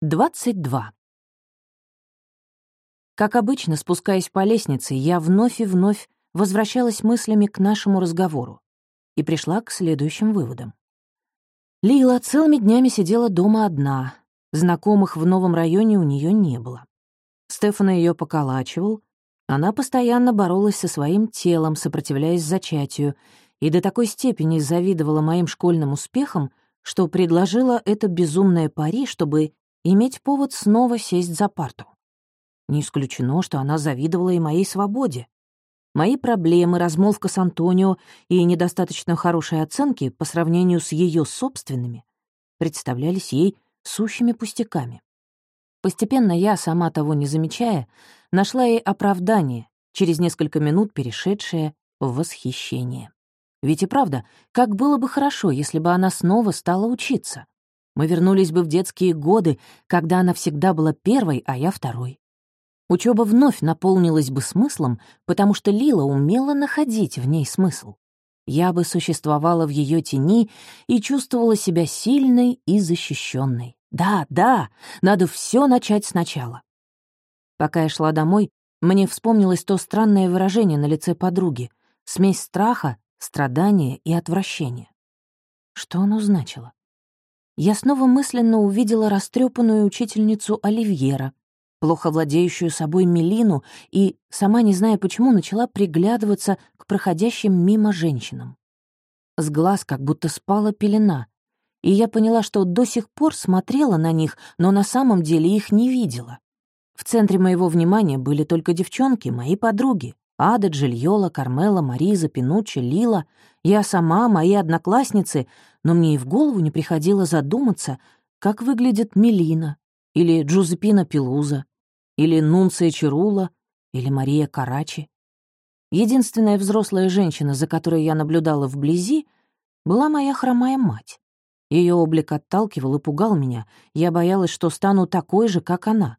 22. Как обычно, спускаясь по лестнице, я вновь и вновь возвращалась мыслями к нашему разговору и пришла к следующим выводам. Лила целыми днями сидела дома одна, знакомых в новом районе у нее не было. Стефана ее поколачивал, она постоянно боролась со своим телом, сопротивляясь зачатию, и до такой степени завидовала моим школьным успехам, что предложила это безумное пари, чтобы иметь повод снова сесть за парту. Не исключено, что она завидовала и моей свободе. Мои проблемы, размолвка с Антонио и недостаточно хорошие оценки по сравнению с ее собственными представлялись ей сущими пустяками. Постепенно я, сама того не замечая, нашла ей оправдание, через несколько минут перешедшее в восхищение. Ведь и правда, как было бы хорошо, если бы она снова стала учиться. Мы вернулись бы в детские годы, когда она всегда была первой, а я второй. Учеба вновь наполнилась бы смыслом, потому что Лила умела находить в ней смысл. Я бы существовала в ее тени и чувствовала себя сильной и защищенной. Да, да, надо все начать сначала. Пока я шла домой, мне вспомнилось то странное выражение на лице подруги — смесь страха, страдания и отвращения. Что оно значило? Я снова мысленно увидела растрепанную учительницу Оливьера, плохо владеющую собой Мелину, и, сама не зная почему, начала приглядываться к проходящим мимо женщинам. С глаз как будто спала пелена, и я поняла, что до сих пор смотрела на них, но на самом деле их не видела. В центре моего внимания были только девчонки, мои подруги. Ада, Джильола, Кармела, Мариза, Пинуччи, Лила, я сама, мои одноклассницы, но мне и в голову не приходило задуматься, как выглядит Мелина, или Джузепина Пелуза, или Нунция Чирула, или Мария Карачи. Единственная взрослая женщина, за которой я наблюдала вблизи, была моя хромая мать. Ее облик отталкивал и пугал меня, я боялась, что стану такой же, как она.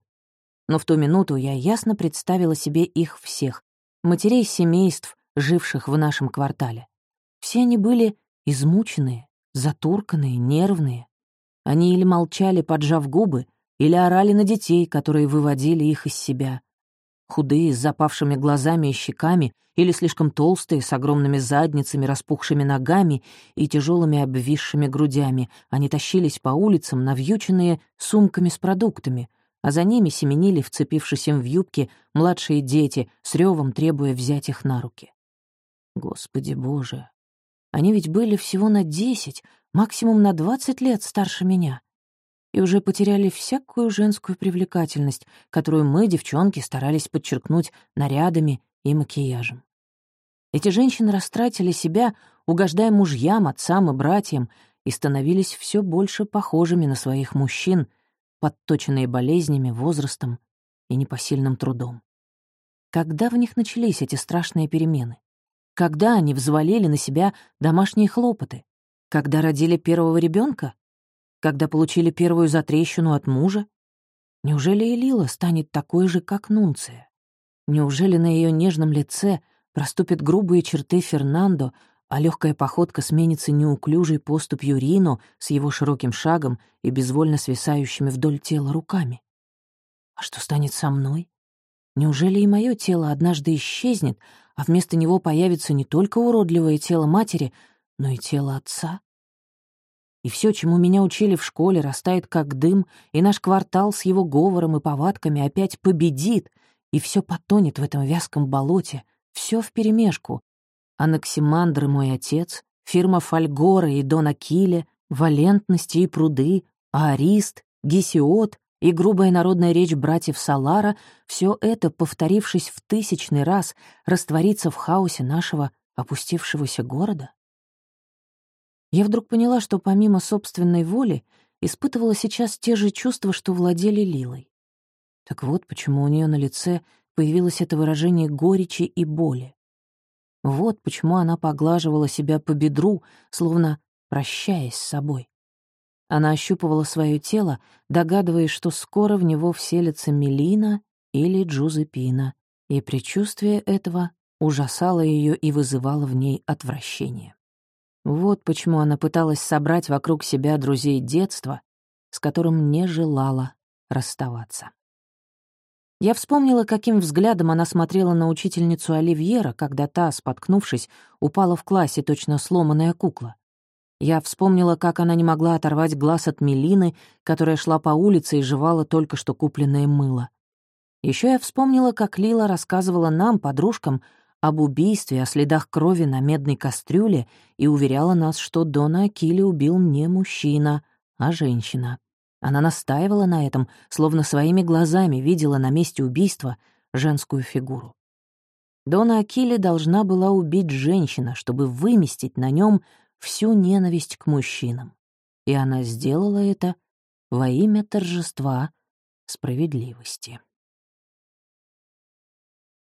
Но в ту минуту я ясно представила себе их всех, матерей семейств, живших в нашем квартале. Все они были измученные, затурканные, нервные. Они или молчали, поджав губы, или орали на детей, которые выводили их из себя. Худые, с запавшими глазами и щеками, или слишком толстые, с огромными задницами, распухшими ногами и тяжелыми обвисшими грудями, они тащились по улицам, навьюченные сумками с продуктами, а за ними семенили, вцепившись им в юбки, младшие дети, с ревом требуя взять их на руки. Господи Боже! Они ведь были всего на десять, максимум на двадцать лет старше меня. И уже потеряли всякую женскую привлекательность, которую мы, девчонки, старались подчеркнуть нарядами и макияжем. Эти женщины растратили себя, угождая мужьям, отцам и братьям, и становились все больше похожими на своих мужчин — подточенные болезнями, возрастом и непосильным трудом. Когда в них начались эти страшные перемены? Когда они взвалили на себя домашние хлопоты? Когда родили первого ребенка? Когда получили первую затрещину от мужа? Неужели и Лила станет такой же, как Нунция? Неужели на ее нежном лице проступят грубые черты Фернандо, а легкая походка сменится неуклюжей поступью Рино с его широким шагом и безвольно свисающими вдоль тела руками. А что станет со мной? Неужели и мое тело однажды исчезнет, а вместо него появится не только уродливое тело матери, но и тело отца? И все, чему меня учили в школе, растает как дым, и наш квартал с его говором и повадками опять победит, и все потонет в этом вязком болоте, все вперемешку, Анаксимандр мой отец, фирма Фольгора и Дон Акиле, валентности и пруды, Арист, Гесиот и грубая народная речь братьев Салара — все это, повторившись в тысячный раз, растворится в хаосе нашего опустившегося города? Я вдруг поняла, что помимо собственной воли испытывала сейчас те же чувства, что владели Лилой. Так вот, почему у нее на лице появилось это выражение горечи и боли. Вот почему она поглаживала себя по бедру, словно прощаясь с собой. Она ощупывала свое тело, догадываясь, что скоро в него вселится Мелина или Джузепина, и предчувствие этого ужасало ее и вызывало в ней отвращение. Вот почему она пыталась собрать вокруг себя друзей детства, с которым не желала расставаться. Я вспомнила, каким взглядом она смотрела на учительницу Оливьера, когда та, споткнувшись, упала в классе, точно сломанная кукла. Я вспомнила, как она не могла оторвать глаз от Мелины, которая шла по улице и жевала только что купленное мыло. Еще я вспомнила, как Лила рассказывала нам, подружкам, об убийстве, о следах крови на медной кастрюле и уверяла нас, что Дона Акили убил не мужчина, а женщина. Она настаивала на этом, словно своими глазами видела на месте убийства женскую фигуру. Дона Акили должна была убить женщина, чтобы выместить на нем всю ненависть к мужчинам. И она сделала это во имя торжества справедливости.